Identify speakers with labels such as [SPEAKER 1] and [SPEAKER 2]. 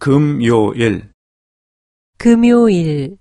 [SPEAKER 1] 금요일,
[SPEAKER 2] 금요일.